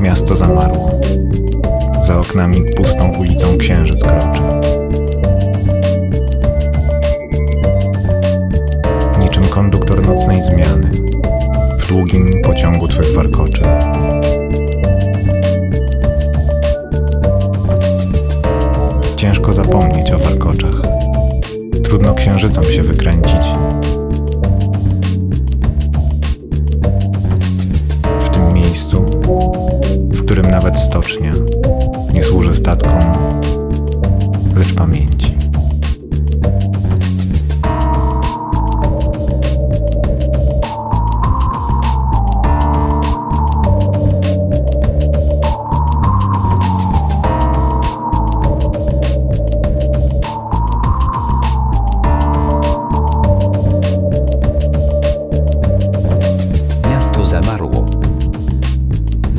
Miasto zamarło. Za oknami pustą ulicą księżyc kroczy. Niczym konduktor nocnej zmiany w długim pociągu twych warkoczy. Ciężko zapomnieć o warkoczach. Trudno księżycom się wykręcić. Nawet stocznia nie służy statkom, lecz pamięci.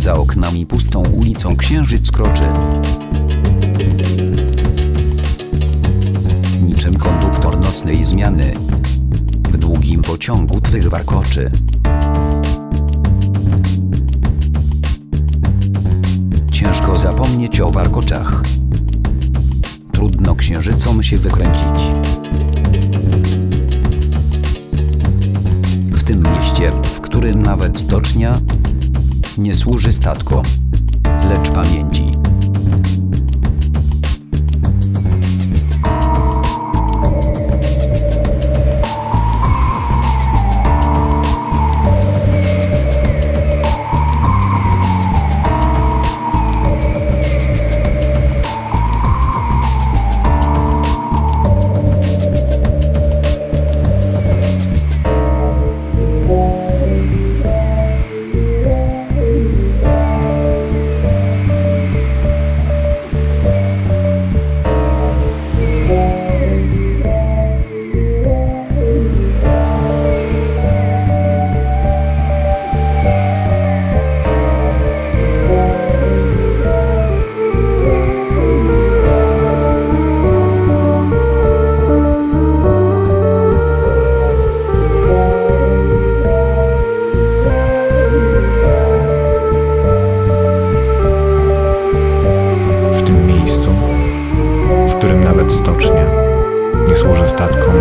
Za oknami pustą ulicą księżyc kroczy. Niczym konduktor nocnej zmiany. W długim pociągu twych warkoczy. Ciężko zapomnieć o warkoczach. Trudno księżycom się wykręcić. W tym mieście, w którym nawet stocznia nie służy statkom, lecz pamięci. Stocznia nie służy statkom.